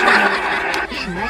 什么？